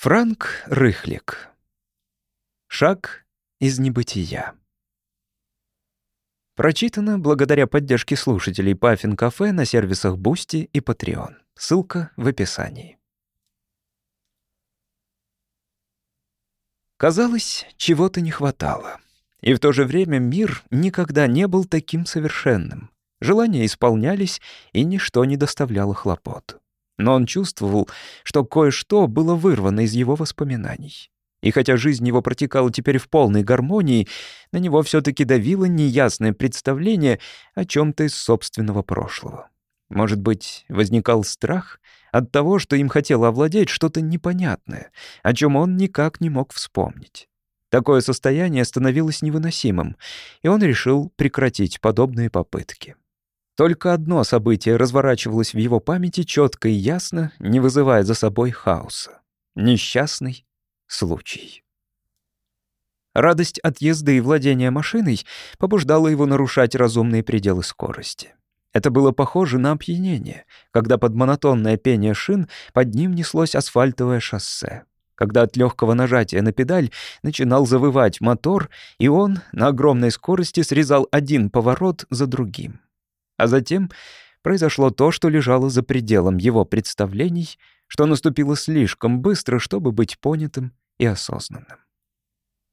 Франк Рыхлик. Шаг из небытия. Прочитано благодаря поддержке слушателей Паффин Кафе на сервисах Бусти и Patreon. Ссылка в описании. Казалось, чего-то не хватало. И в то же время мир никогда не был таким совершенным. Желания исполнялись, и ничто не доставляло хлопот но он чувствовал, что кое-что было вырвано из его воспоминаний. И хотя жизнь его протекала теперь в полной гармонии, на него все-таки давило неясное представление о чем-то из собственного прошлого. Может быть, возникал страх от того, что им хотело овладеть что-то непонятное, о чем он никак не мог вспомнить. Такое состояние становилось невыносимым, и он решил прекратить подобные попытки. Только одно событие разворачивалось в его памяти четко и ясно, не вызывая за собой хаоса. Несчастный случай. Радость от езды и владения машиной побуждала его нарушать разумные пределы скорости. Это было похоже на опьянение, когда под монотонное пение шин под ним неслось асфальтовое шоссе, когда от легкого нажатия на педаль начинал завывать мотор, и он на огромной скорости срезал один поворот за другим. А затем произошло то, что лежало за пределом его представлений, что наступило слишком быстро, чтобы быть понятым и осознанным.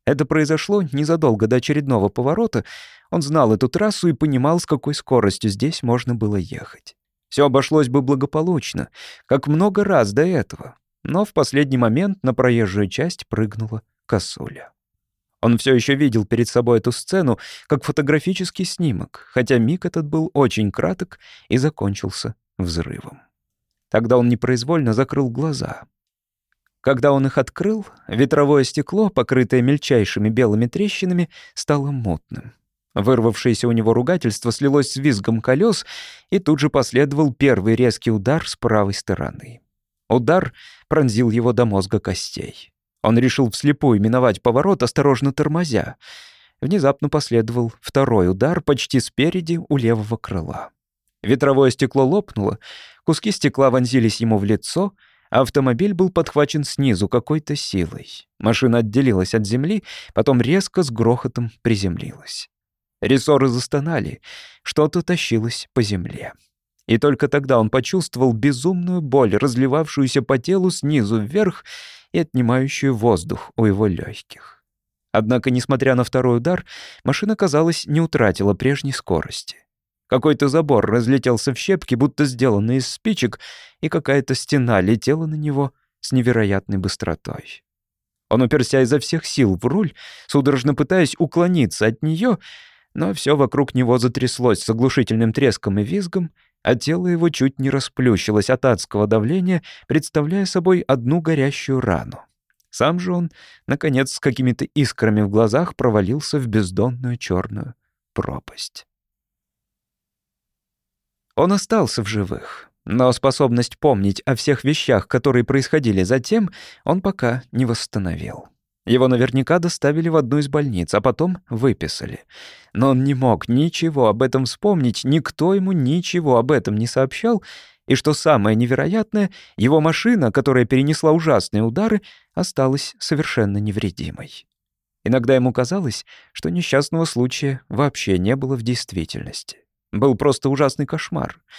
Это произошло незадолго до очередного поворота. Он знал эту трассу и понимал, с какой скоростью здесь можно было ехать. Все обошлось бы благополучно, как много раз до этого. Но в последний момент на проезжую часть прыгнула косуля. Он все еще видел перед собой эту сцену как фотографический снимок, хотя миг этот был очень краток и закончился взрывом. Тогда он непроизвольно закрыл глаза. Когда он их открыл, ветровое стекло, покрытое мельчайшими белыми трещинами, стало мутным. Вырвавшееся у него ругательство слилось с визгом колес, и тут же последовал первый резкий удар с правой стороны. Удар пронзил его до мозга костей. Он решил вслепую миновать поворот, осторожно тормозя. Внезапно последовал второй удар почти спереди у левого крыла. Ветровое стекло лопнуло, куски стекла вонзились ему в лицо, а автомобиль был подхвачен снизу какой-то силой. Машина отделилась от земли, потом резко с грохотом приземлилась. Рессоры застонали, что-то тащилось по земле. И только тогда он почувствовал безумную боль, разливавшуюся по телу снизу вверх и отнимающую воздух у его легких. Однако, несмотря на второй удар, машина, казалось, не утратила прежней скорости. Какой-то забор разлетелся в щепки, будто сделанный из спичек, и какая-то стена летела на него с невероятной быстротой. Он уперся изо всех сил в руль, судорожно пытаясь уклониться от нее, но все вокруг него затряслось с оглушительным треском и визгом, а тело его чуть не расплющилось от адского давления, представляя собой одну горящую рану. Сам же он, наконец, с какими-то искрами в глазах провалился в бездонную черную пропасть. Он остался в живых, но способность помнить о всех вещах, которые происходили затем, он пока не восстановил. Его наверняка доставили в одну из больниц, а потом выписали. Но он не мог ничего об этом вспомнить, никто ему ничего об этом не сообщал, и что самое невероятное, его машина, которая перенесла ужасные удары, осталась совершенно невредимой. Иногда ему казалось, что несчастного случая вообще не было в действительности. Был просто ужасный кошмар —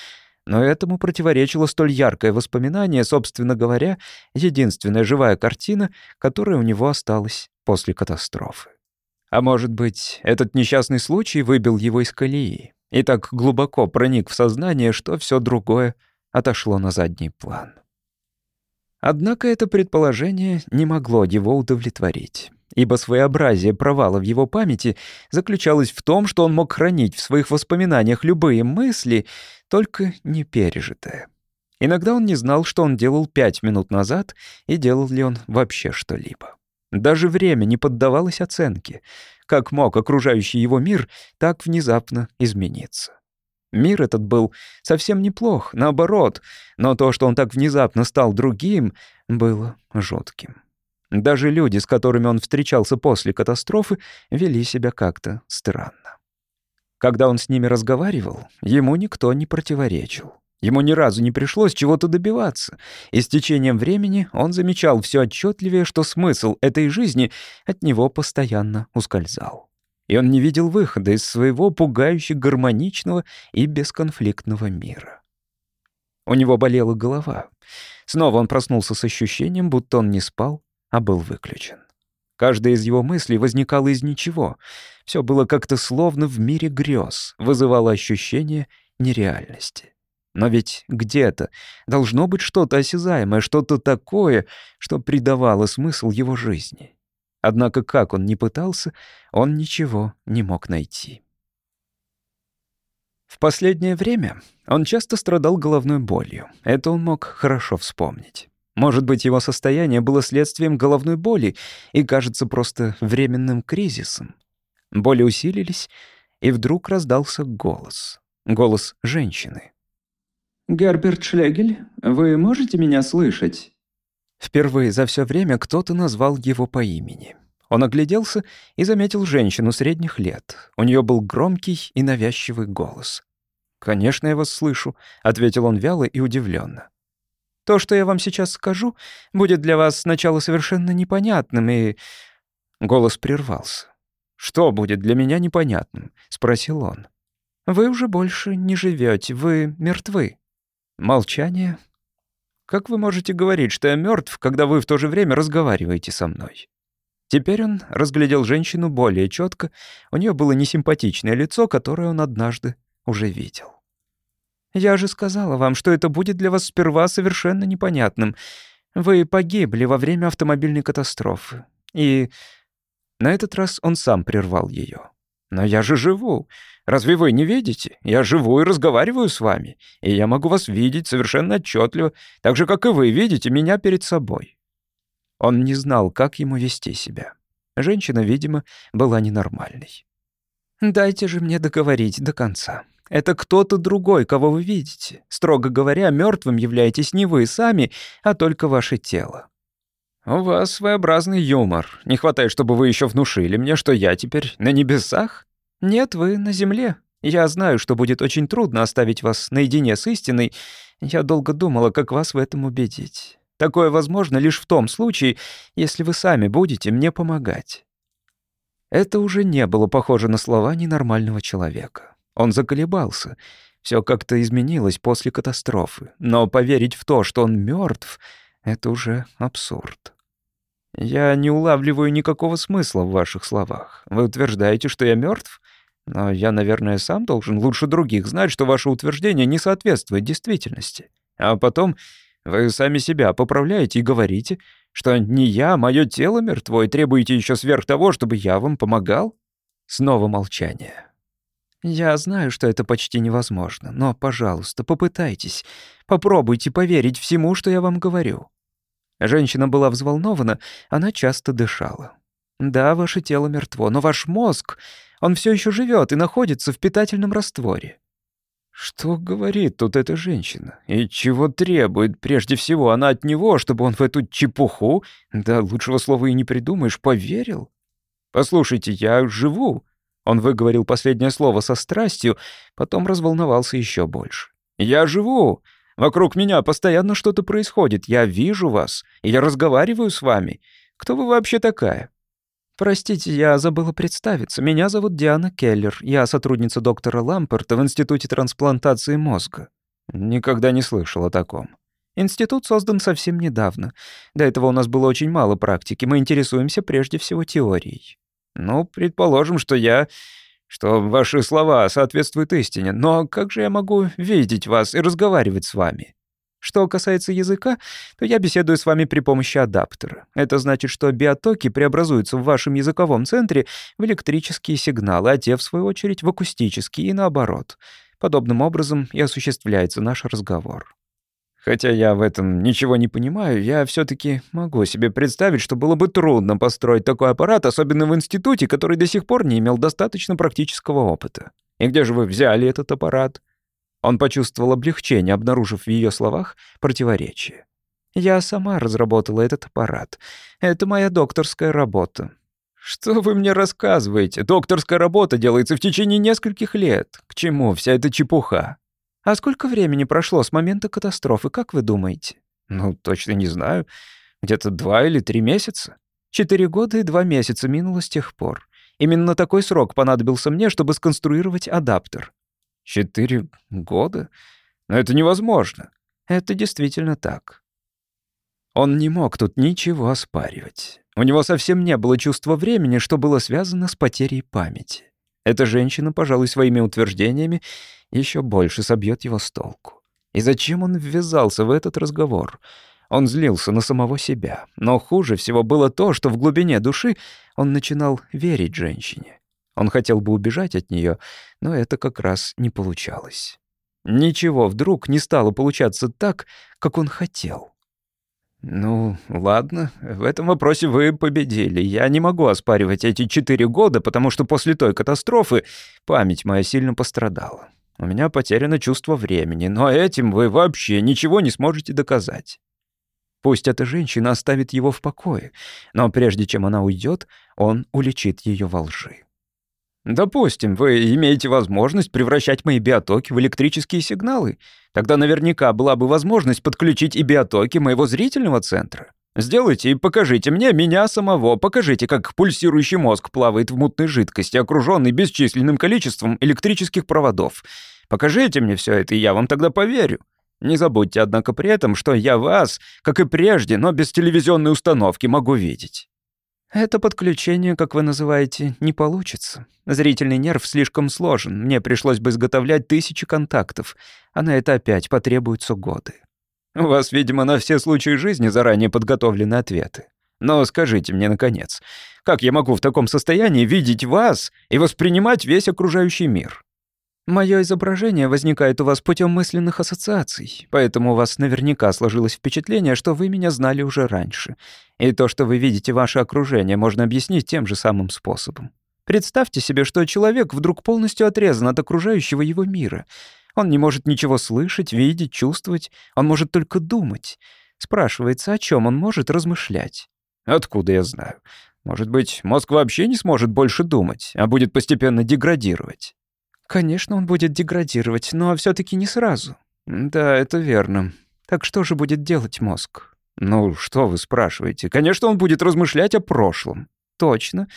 но этому противоречило столь яркое воспоминание, собственно говоря, единственная живая картина, которая у него осталась после катастрофы. А может быть, этот несчастный случай выбил его из колеи и так глубоко проник в сознание, что все другое отошло на задний план. Однако это предположение не могло его удовлетворить ибо своеобразие провала в его памяти заключалось в том, что он мог хранить в своих воспоминаниях любые мысли, только не пережитое. Иногда он не знал, что он делал пять минут назад, и делал ли он вообще что-либо. Даже время не поддавалось оценке. Как мог окружающий его мир так внезапно измениться? Мир этот был совсем неплох, наоборот, но то, что он так внезапно стал другим, было жутким. Даже люди, с которыми он встречался после катастрофы, вели себя как-то странно. Когда он с ними разговаривал, ему никто не противоречил. Ему ни разу не пришлось чего-то добиваться, и с течением времени он замечал все отчетливее, что смысл этой жизни от него постоянно ускользал. И он не видел выхода из своего пугающе гармоничного и бесконфликтного мира. У него болела голова. Снова он проснулся с ощущением, будто он не спал, а был выключен. Каждая из его мыслей возникала из ничего. Все было как-то словно в мире грез, вызывало ощущение нереальности. Но ведь где-то должно быть что-то осязаемое, что-то такое, что придавало смысл его жизни. Однако как он ни пытался, он ничего не мог найти. В последнее время он часто страдал головной болью. Это он мог хорошо вспомнить. Может быть, его состояние было следствием головной боли и кажется просто временным кризисом. Боли усилились, и вдруг раздался голос. Голос женщины. «Герберт Шлегель, вы можете меня слышать?» Впервые за все время кто-то назвал его по имени. Он огляделся и заметил женщину средних лет. У нее был громкий и навязчивый голос. «Конечно, я вас слышу», — ответил он вяло и удивленно. «То, что я вам сейчас скажу, будет для вас сначала совершенно непонятным и...» Голос прервался. «Что будет для меня непонятным?» — спросил он. «Вы уже больше не живете, вы мертвы». Молчание. Как вы можете говорить, что я мертв, когда вы в то же время разговариваете со мной? Теперь он разглядел женщину более четко. У нее было несимпатичное лицо, которое он однажды уже видел. «Я же сказала вам, что это будет для вас сперва совершенно непонятным. Вы погибли во время автомобильной катастрофы. И на этот раз он сам прервал ее. «Но я же живу. Разве вы не видите? Я живу и разговариваю с вами, и я могу вас видеть совершенно отчетливо, так же, как и вы видите меня перед собой». Он не знал, как ему вести себя. Женщина, видимо, была ненормальной. «Дайте же мне договорить до конца. Это кто-то другой, кого вы видите. Строго говоря, мертвым являетесь не вы сами, а только ваше тело. «У вас своеобразный юмор. Не хватает, чтобы вы еще внушили мне, что я теперь на небесах? Нет, вы на земле. Я знаю, что будет очень трудно оставить вас наедине с истиной. Я долго думала, как вас в этом убедить. Такое возможно лишь в том случае, если вы сами будете мне помогать». Это уже не было похоже на слова ненормального человека. Он заколебался. Все как-то изменилось после катастрофы. Но поверить в то, что он мертв, это уже абсурд. Я не улавливаю никакого смысла в ваших словах. Вы утверждаете, что я мертв? Но я, наверное, сам должен лучше других знать, что ваше утверждение не соответствует действительности. А потом вы сами себя поправляете и говорите, что не я, мое тело мертво, и требуете еще сверх того, чтобы я вам помогал? Снова молчание. Я знаю, что это почти невозможно, но, пожалуйста, попытайтесь. Попробуйте поверить всему, что я вам говорю. Женщина была взволнована, она часто дышала. «Да, ваше тело мертво, но ваш мозг, он все еще живет и находится в питательном растворе». Что говорит тут эта женщина? И чего требует прежде всего она от него, чтобы он в эту чепуху, да лучшего слова и не придумаешь, поверил? «Послушайте, я живу». Он выговорил последнее слово со страстью, потом разволновался еще больше. «Я живу. Вокруг меня постоянно что-то происходит. Я вижу вас, и я разговариваю с вами. Кто вы вообще такая?» «Простите, я забыла представиться. Меня зовут Диана Келлер. Я сотрудница доктора Ламперта в Институте трансплантации мозга». Никогда не слышал о таком. Институт создан совсем недавно. До этого у нас было очень мало практики. Мы интересуемся прежде всего теорией. Ну, предположим, что я что ваши слова соответствуют истине, но как же я могу видеть вас и разговаривать с вами? Что касается языка, то я беседую с вами при помощи адаптера. Это значит, что биотоки преобразуются в вашем языковом центре в электрические сигналы, а те, в свою очередь, в акустические и наоборот. Подобным образом и осуществляется наш разговор. Хотя я в этом ничего не понимаю, я все таки могу себе представить, что было бы трудно построить такой аппарат, особенно в институте, который до сих пор не имел достаточно практического опыта. И где же вы взяли этот аппарат? Он почувствовал облегчение, обнаружив в ее словах противоречие. «Я сама разработала этот аппарат. Это моя докторская работа». «Что вы мне рассказываете? Докторская работа делается в течение нескольких лет. К чему вся эта чепуха?» А сколько времени прошло с момента катастрофы, как вы думаете? Ну, точно не знаю. Где-то два или три месяца. Четыре года и два месяца минуло с тех пор. Именно такой срок понадобился мне, чтобы сконструировать адаптер. Четыре года? Но это невозможно. Это действительно так. Он не мог тут ничего оспаривать. У него совсем не было чувства времени, что было связано с потерей памяти. Эта женщина, пожалуй, своими утверждениями еще больше собьет его с толку. И зачем он ввязался в этот разговор? Он злился на самого себя. Но хуже всего было то, что в глубине души он начинал верить женщине. Он хотел бы убежать от нее, но это как раз не получалось. Ничего вдруг не стало получаться так, как он хотел. «Ну, ладно, в этом вопросе вы победили. Я не могу оспаривать эти четыре года, потому что после той катастрофы память моя сильно пострадала. У меня потеряно чувство времени, но этим вы вообще ничего не сможете доказать. Пусть эта женщина оставит его в покое, но прежде чем она уйдет, он уличит ее во лжи. Допустим, вы имеете возможность превращать мои биотоки в электрические сигналы. Тогда наверняка была бы возможность подключить и биотоки моего зрительного центра. Сделайте и покажите мне меня самого. Покажите, как пульсирующий мозг плавает в мутной жидкости, окруженный бесчисленным количеством электрических проводов. Покажите мне все это, и я вам тогда поверю. Не забудьте, однако, при этом, что я вас, как и прежде, но без телевизионной установки, могу видеть». «Это подключение, как вы называете, не получится. Зрительный нерв слишком сложен, мне пришлось бы изготовлять тысячи контактов, а на это опять потребуются годы». «У вас, видимо, на все случаи жизни заранее подготовлены ответы. Но скажите мне, наконец, как я могу в таком состоянии видеть вас и воспринимать весь окружающий мир?» Мое изображение возникает у вас путем мысленных ассоциаций, поэтому у вас наверняка сложилось впечатление, что вы меня знали уже раньше. И то, что вы видите ваше окружение, можно объяснить тем же самым способом. Представьте себе, что человек вдруг полностью отрезан от окружающего его мира. Он не может ничего слышать, видеть, чувствовать, он может только думать. Спрашивается, о чем он может размышлять. Откуда я знаю? Может быть, мозг вообще не сможет больше думать, а будет постепенно деградировать. Конечно, он будет деградировать, но все таки не сразу. Да, это верно. Так что же будет делать мозг? Ну, что вы спрашиваете? Конечно, он будет размышлять о прошлом. Точно.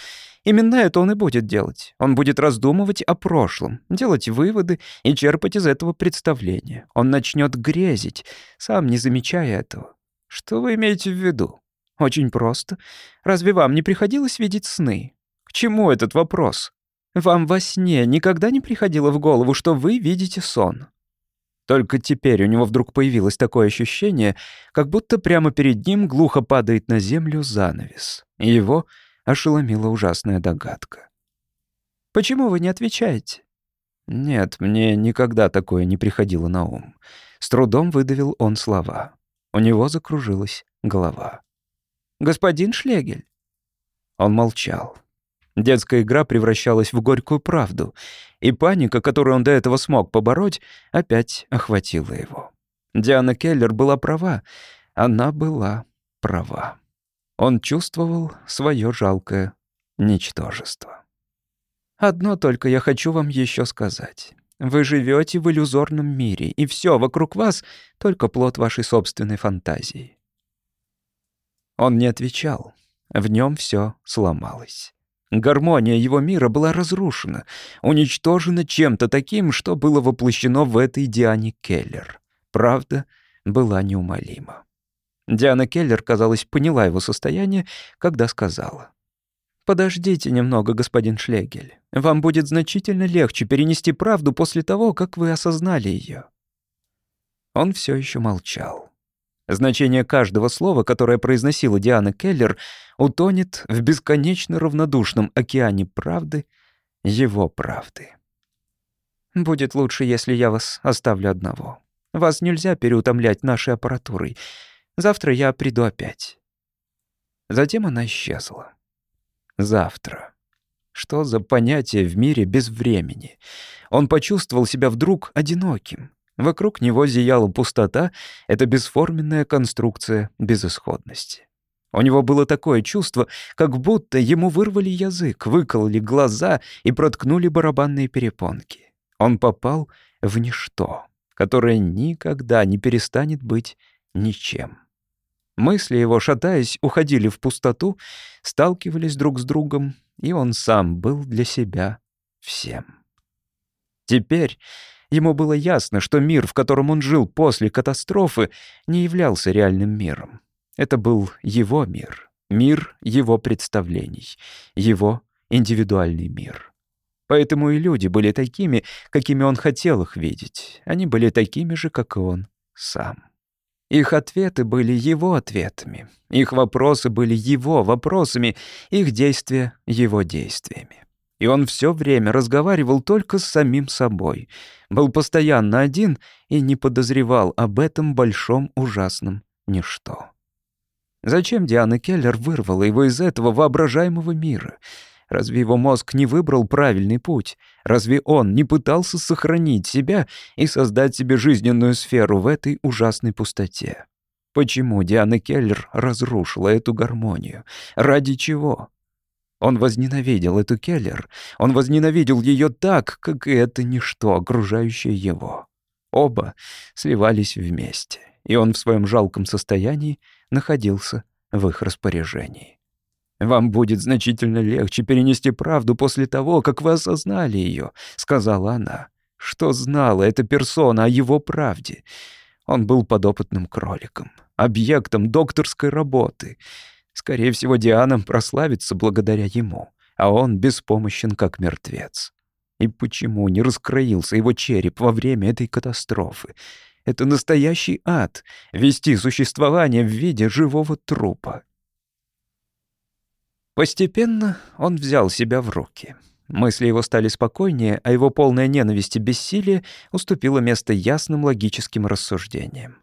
Именно это он и будет делать. Он будет раздумывать о прошлом, делать выводы и черпать из этого представления. Он начнет грезить, сам не замечая этого. Что вы имеете в виду? Очень просто. Разве вам не приходилось видеть сны? К чему этот вопрос? Вам во сне никогда не приходило в голову, что вы видите сон? Только теперь у него вдруг появилось такое ощущение, как будто прямо перед ним глухо падает на землю занавес. И его ошеломила ужасная догадка. «Почему вы не отвечаете?» «Нет, мне никогда такое не приходило на ум». С трудом выдавил он слова. У него закружилась голова. «Господин Шлегель?» Он молчал. Детская игра превращалась в горькую правду, и паника, которую он до этого смог побороть, опять охватила его. Диана Келлер была права. Она была права. Он чувствовал свое жалкое ничтожество. «Одно только я хочу вам еще сказать. Вы живете в иллюзорном мире, и все вокруг вас — только плод вашей собственной фантазии». Он не отвечал. В нем все сломалось. Гармония его мира была разрушена, уничтожена чем-то таким, что было воплощено в этой Диане Келлер. Правда была неумолима. Диана Келлер, казалось, поняла его состояние, когда сказала. «Подождите немного, господин Шлегель. Вам будет значительно легче перенести правду после того, как вы осознали ее». Он все еще молчал. Значение каждого слова, которое произносила Диана Келлер, утонет в бесконечно равнодушном океане правды, его правды. «Будет лучше, если я вас оставлю одного. Вас нельзя переутомлять нашей аппаратурой. Завтра я приду опять». Затем она исчезла. Завтра. Что за понятие в мире без времени? Он почувствовал себя вдруг одиноким. Вокруг него зияла пустота, это бесформенная конструкция безысходности. У него было такое чувство, как будто ему вырвали язык, выкололи глаза и проткнули барабанные перепонки. Он попал в ничто. которое никогда не перестанет быть ничем. Мысли его, шатаясь, уходили в пустоту, сталкивались друг с другом, и он сам был для себя всем. Теперь ему было ясно, что мир, в котором он жил после катастрофы, не являлся реальным миром. Это был его мир, мир его представлений, его индивидуальный мир. Поэтому и люди были такими, какими он хотел их видеть. Они были такими же, как и он сам. Их ответы были его ответами, их вопросы были его вопросами, их действия — его действиями. И он все время разговаривал только с самим собой, был постоянно один и не подозревал об этом большом ужасном ничто. Зачем Диана Келлер вырвала его из этого воображаемого мира? Разве его мозг не выбрал правильный путь? Разве он не пытался сохранить себя и создать себе жизненную сферу в этой ужасной пустоте? Почему Диана Келлер разрушила эту гармонию? Ради чего? Он возненавидел эту Келлер. Он возненавидел ее так, как и это ничто, окружающее его. Оба сливались вместе, и он в своем жалком состоянии находился в их распоряжении. «Вам будет значительно легче перенести правду после того, как вы осознали ее», — сказала она. Что знала эта персона о его правде? Он был подопытным кроликом, объектом докторской работы. Скорее всего, Диана прославится благодаря ему, а он беспомощен, как мертвец. И почему не раскроился его череп во время этой катастрофы? Это настоящий ад — вести существование в виде живого трупа. Постепенно он взял себя в руки. Мысли его стали спокойнее, а его полная ненависть и бессилие уступило место ясным логическим рассуждениям.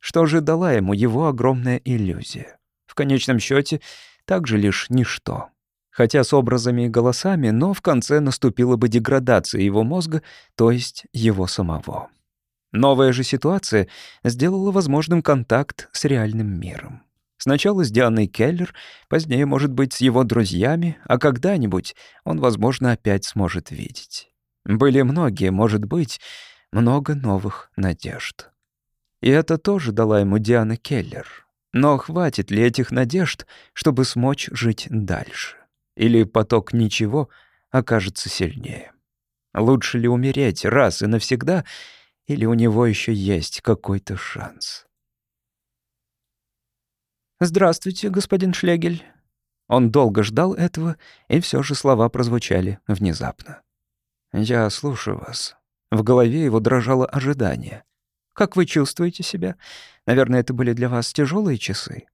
Что же дала ему его огромная иллюзия? В конечном счете, также лишь ничто. Хотя с образами и голосами, но в конце наступила бы деградация его мозга, то есть его самого. Новая же ситуация сделала возможным контакт с реальным миром. Сначала с Дианой Келлер, позднее, может быть, с его друзьями, а когда-нибудь он, возможно, опять сможет видеть. Были многие, может быть, много новых надежд. И это тоже дала ему Диана Келлер. Но хватит ли этих надежд, чтобы смочь жить дальше? Или поток ничего окажется сильнее? Лучше ли умереть раз и навсегда, или у него еще есть какой-то шанс? «Здравствуйте, господин Шлегель». Он долго ждал этого, и все же слова прозвучали внезапно. «Я слушаю вас». В голове его дрожало ожидание. «Как вы чувствуете себя? Наверное, это были для вас тяжелые часы?»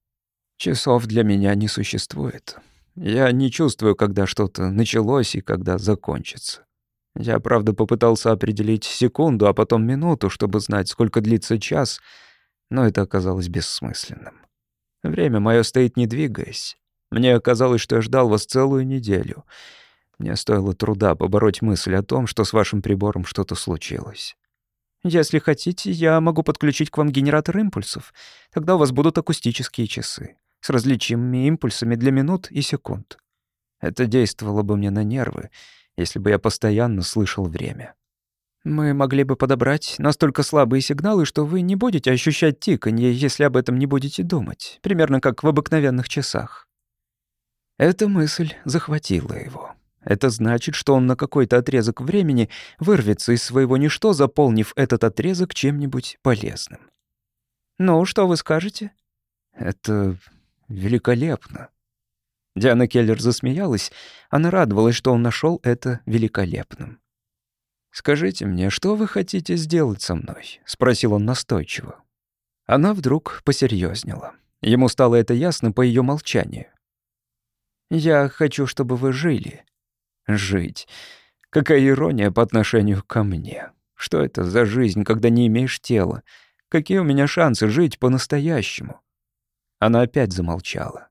«Часов для меня не существует. Я не чувствую, когда что-то началось и когда закончится. Я, правда, попытался определить секунду, а потом минуту, чтобы знать, сколько длится час, но это оказалось бессмысленным. Время мое стоит не двигаясь. Мне казалось, что я ждал вас целую неделю. Мне стоило труда побороть мысль о том, что с вашим прибором что-то случилось. Если хотите, я могу подключить к вам генератор импульсов. Тогда у вас будут акустические часы с различимыми импульсами для минут и секунд. Это действовало бы мне на нервы, если бы я постоянно слышал время. Мы могли бы подобрать настолько слабые сигналы, что вы не будете ощущать тиканье, если об этом не будете думать, примерно как в обыкновенных часах. Эта мысль захватила его. Это значит, что он на какой-то отрезок времени вырвется из своего ничто, заполнив этот отрезок чем-нибудь полезным. «Ну, что вы скажете?» «Это великолепно». Диана Келлер засмеялась. Она радовалась, что он нашел это великолепным. «Скажите мне, что вы хотите сделать со мной?» — спросил он настойчиво. Она вдруг посерьезнела. Ему стало это ясно по ее молчанию. «Я хочу, чтобы вы жили». «Жить. Какая ирония по отношению ко мне. Что это за жизнь, когда не имеешь тела? Какие у меня шансы жить по-настоящему?» Она опять замолчала.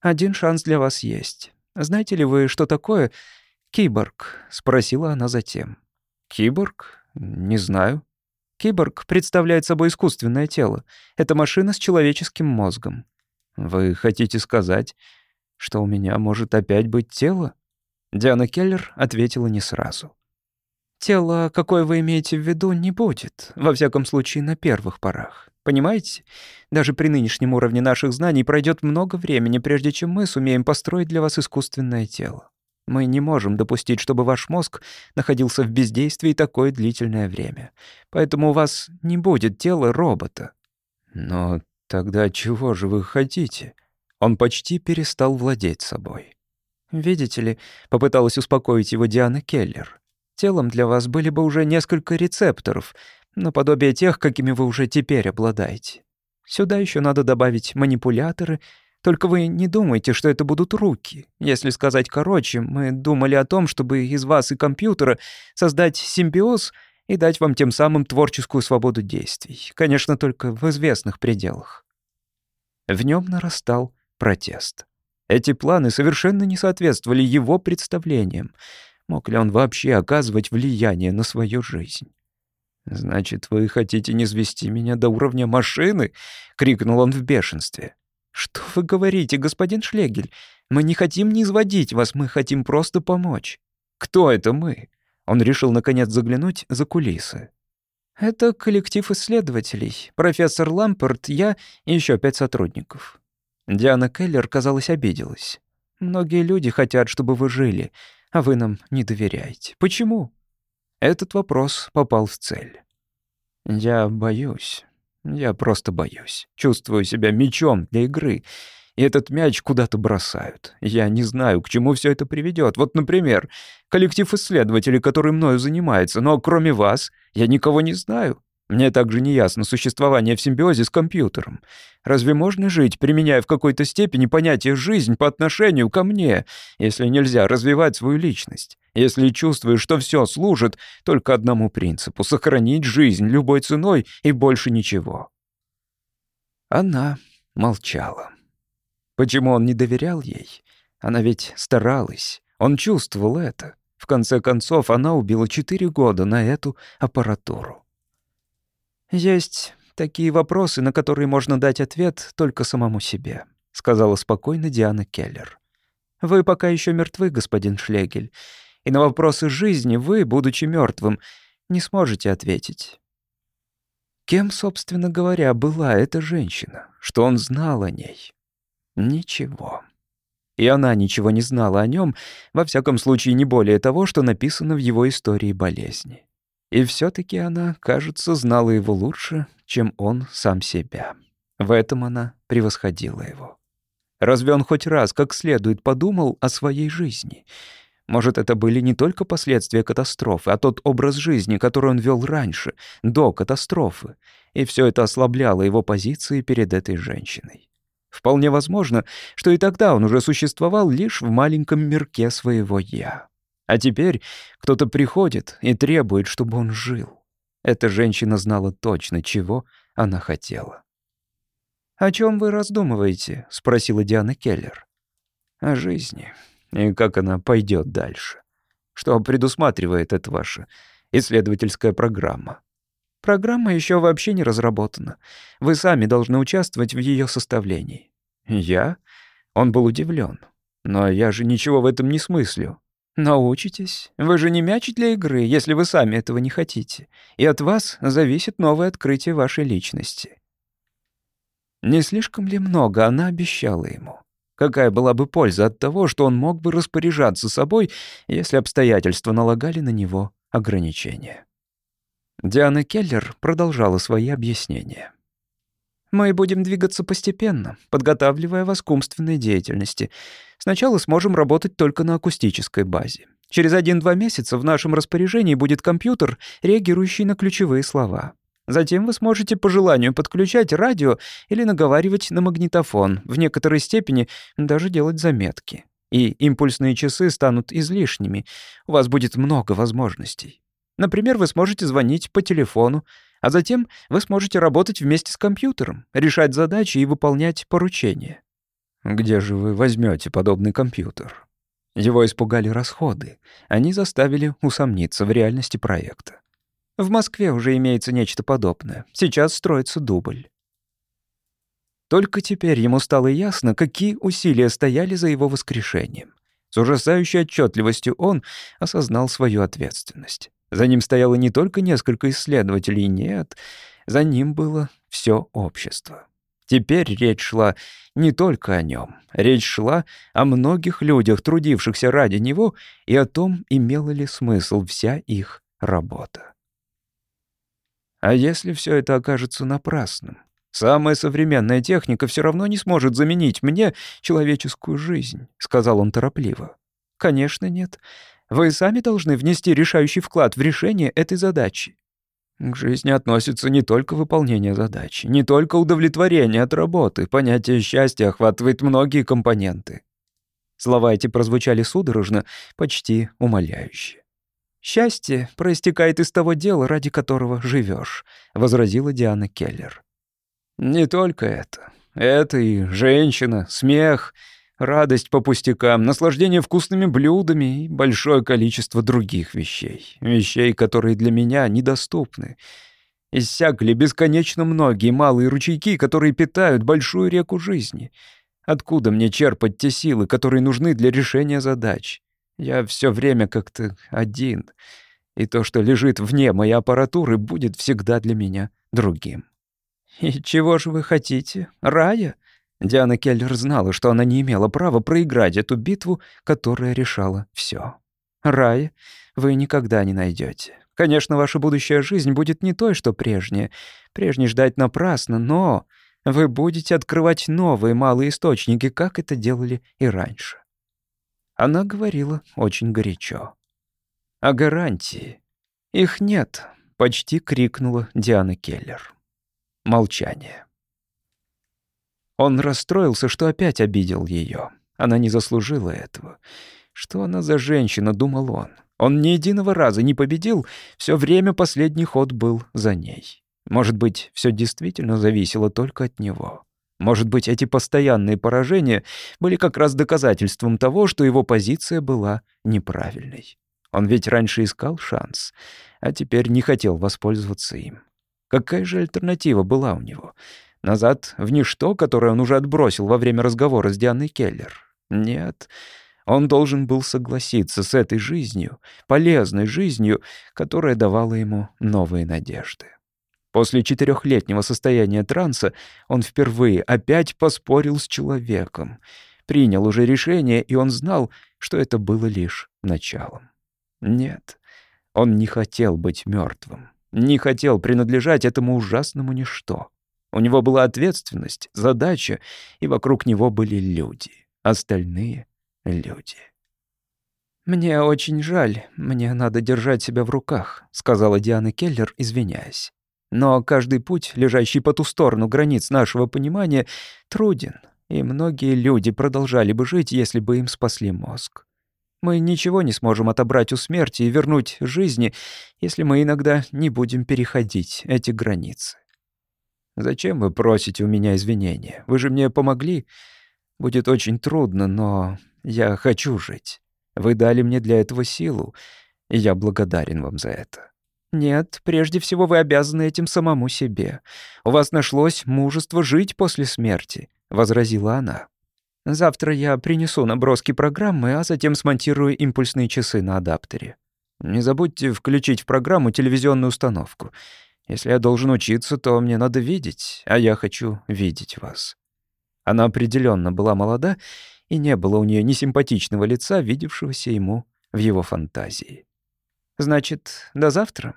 «Один шанс для вас есть. Знаете ли вы, что такое «Киборг?» — спросила она затем. «Киборг? Не знаю». Киборг представляет собой искусственное тело. Это машина с человеческим мозгом. Вы хотите сказать, что у меня может опять быть тело? Диана Келлер ответила не сразу. Тело, какое вы имеете в виду, не будет, во всяком случае, на первых порах. Понимаете? Даже при нынешнем уровне наших знаний пройдет много времени, прежде чем мы сумеем построить для вас искусственное тело. Мы не можем допустить, чтобы ваш мозг находился в бездействии такое длительное время. Поэтому у вас не будет тела робота. Но тогда чего же вы хотите? Он почти перестал владеть собой. Видите ли, попыталась успокоить его Диана Келлер. Телом для вас были бы уже несколько рецепторов, наподобие тех, какими вы уже теперь обладаете. Сюда еще надо добавить манипуляторы — только вы не думайте, что это будут руки. Если сказать короче, мы думали о том, чтобы из вас и компьютера создать симбиоз и дать вам тем самым творческую свободу действий. Конечно, только в известных пределах. В нем нарастал протест. Эти планы совершенно не соответствовали его представлениям. Мог ли он вообще оказывать влияние на свою жизнь? «Значит, вы хотите не свести меня до уровня машины?» — крикнул он в бешенстве. «Что вы говорите, господин Шлегель? Мы не хотим не изводить вас, мы хотим просто помочь». «Кто это мы?» Он решил, наконец, заглянуть за кулисы. «Это коллектив исследователей. Профессор Ламперт, я и еще пять сотрудников». Диана Келлер, казалось, обиделась. «Многие люди хотят, чтобы вы жили, а вы нам не доверяете. Почему?» Этот вопрос попал в цель. «Я боюсь. Я просто боюсь. Чувствую себя мячом для игры. И этот мяч куда-то бросают. Я не знаю, к чему все это приведет. Вот, например, коллектив исследователей, который мною занимается, но кроме вас я никого не знаю. Мне также не ясно существование в симбиозе с компьютером. Разве можно жить, применяя в какой-то степени понятие «жизнь» по отношению ко мне, если нельзя развивать свою личность? Если чувствуешь, что все служит только одному принципу — сохранить жизнь любой ценой и больше ничего? Она молчала. Почему он не доверял ей? Она ведь старалась. Он чувствовал это. В конце концов, она убила четыре года на эту аппаратуру. «Есть такие вопросы, на которые можно дать ответ только самому себе», — сказала спокойно Диана Келлер. «Вы пока еще мертвы, господин Шлегель, и на вопросы жизни вы, будучи мертвым, не сможете ответить». Кем, собственно говоря, была эта женщина? Что он знал о ней? Ничего. И она ничего не знала о нем, во всяком случае, не более того, что написано в его истории болезни. И все-таки она, кажется, знала его лучше, чем он сам себя. В этом она превосходила его. Разве он хоть раз как следует подумал о своей жизни? Может, это были не только последствия катастрофы, а тот образ жизни, который он вел раньше, до катастрофы. И все это ослабляло его позиции перед этой женщиной. Вполне возможно, что и тогда он уже существовал лишь в маленьком мирке своего «я». А теперь кто-то приходит и требует, чтобы он жил. Эта женщина знала точно, чего она хотела. «О чем вы раздумываете?» — спросила Диана Келлер. «О жизни. И как она пойдет дальше. Что предусматривает эта ваша исследовательская программа?» «Программа еще вообще не разработана. Вы сами должны участвовать в ее составлении». «Я?» Он был удивлен. «Но я же ничего в этом не смыслю. Научитесь. Вы же не мяч для игры, если вы сами этого не хотите. И от вас зависит новое открытие вашей личности. Не слишком ли много она обещала ему? Какая была бы польза от того, что он мог бы распоряжаться собой, если обстоятельства налагали на него ограничения? Диана Келлер продолжала свои объяснения. Мы будем двигаться постепенно, подготавливая вас к умственной деятельности. Сначала сможем работать только на акустической базе. Через один-два месяца в нашем распоряжении будет компьютер, реагирующий на ключевые слова. Затем вы сможете по желанию подключать радио или наговаривать на магнитофон, в некоторой степени даже делать заметки. И импульсные часы станут излишними. У вас будет много возможностей. Например, вы сможете звонить по телефону, а затем вы сможете работать вместе с компьютером, решать задачи и выполнять поручения. Где же вы возьмете подобный компьютер? Его испугали расходы. Они заставили усомниться в реальности проекта. В Москве уже имеется нечто подобное. Сейчас строится дубль. Только теперь ему стало ясно, какие усилия стояли за его воскрешением. С ужасающей отчетливостью он осознал свою ответственность. За ним стояло не только несколько исследователей, нет, за ним было все общество. Теперь речь шла не только о нем. Речь шла о многих людях, трудившихся ради него, и о том, имела ли смысл вся их работа. А если все это окажется напрасным? «Самая современная техника все равно не сможет заменить мне человеческую жизнь», — сказал он торопливо. «Конечно нет. Вы сами должны внести решающий вклад в решение этой задачи. К жизни относится не только выполнение задачи, не только удовлетворение от работы. Понятие счастья охватывает многие компоненты. Слова эти прозвучали судорожно, почти умоляюще. «Счастье проистекает из того дела, ради которого живешь», — возразила Диана Келлер. «Не только это. Это и женщина, смех, радость по пустякам, наслаждение вкусными блюдами и большое количество других вещей. Вещей, которые для меня недоступны. Иссякли бесконечно многие малые ручейки, которые питают большую реку жизни. Откуда мне черпать те силы, которые нужны для решения задач? Я все время как-то один. И то, что лежит вне моей аппаратуры, будет всегда для меня другим. «И чего же вы хотите? Рая?» Диана Келлер знала, что она не имела права проиграть эту битву, которая решала все. Рай вы никогда не найдете. Конечно, ваша будущая жизнь будет не той, что прежняя. Прежней ждать напрасно, но вы будете открывать новые малые источники, как это делали и раньше. Она говорила очень горячо. «А гарантии?» «Их нет», — почти крикнула Диана Келлер. Молчание. Он расстроился, что опять обидел ее. Она не заслужила этого. Что она за женщина, думал он. Он ни единого раза не победил, все время последний ход был за ней. Может быть, все действительно зависело только от него. Может быть, эти постоянные поражения были как раз доказательством того, что его позиция была неправильной. Он ведь раньше искал шанс, а теперь не хотел воспользоваться им. Какая же альтернатива была у него? Назад в ничто, которое он уже отбросил во время разговора с Дианой Келлер. Нет, он должен был согласиться с этой жизнью, полезной жизнью, которая давала ему новые надежды. После четырехлетнего состояния транса он впервые опять поспорил с человеком. Принял уже решение, и он знал, что это было лишь началом. Нет, он не хотел быть мертвым, не хотел принадлежать этому ужасному ничто. У него была ответственность, задача, и вокруг него были люди. Остальные — люди. «Мне очень жаль, мне надо держать себя в руках», — сказала Диана Келлер, извиняясь. «Но каждый путь, лежащий по ту сторону границ нашего понимания, труден, и многие люди продолжали бы жить, если бы им спасли мозг. Мы ничего не сможем отобрать у смерти и вернуть жизни, если мы иногда не будем переходить эти границы. Зачем вы просите у меня извинения? Вы же мне помогли. Будет очень трудно, но я хочу жить. Вы дали мне для этого силу, и я благодарен вам за это. Нет, прежде всего вы обязаны этим самому себе. У вас нашлось мужество жить после смерти, возразила она. Завтра я принесу наброски программы, а затем смонтирую импульсные часы на адаптере. Не забудьте включить в программу телевизионную установку. Если я должен учиться, то мне надо видеть, а я хочу видеть вас». Она определенно была молода, и не было у нее ни симпатичного лица, видевшегося ему в его фантазии. «Значит, до завтра?»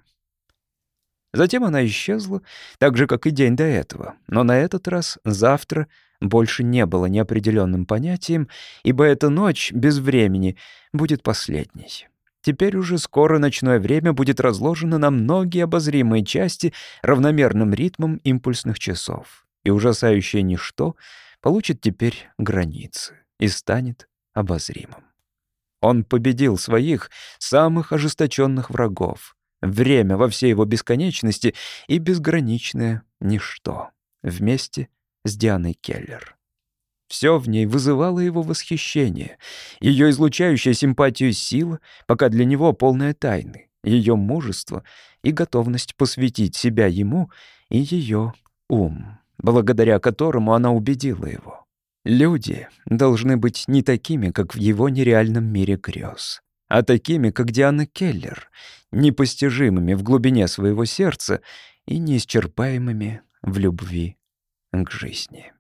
Затем она исчезла, так же, как и день до этого. Но на этот раз «завтра» больше не было неопределенным понятием, ибо эта ночь без времени будет последней. Теперь уже скоро ночное время будет разложено на многие обозримые части равномерным ритмом импульсных часов, и ужасающее ничто получит теперь границы и станет обозримым. Он победил своих самых ожесточенных врагов, время во всей его бесконечности и безграничное ничто, вместе с Дианой Келлер. Все в ней вызывало его восхищение. Ее излучающая симпатию сила, пока для него полная тайны, ее мужество и готовность посвятить себя ему и ее ум, благодаря которому она убедила его. Люди должны быть не такими, как в его нереальном мире грез. а такими, как Диана Келлер, непостижимыми в глубине своего сердца и неисчерпаемыми в любви к жизни.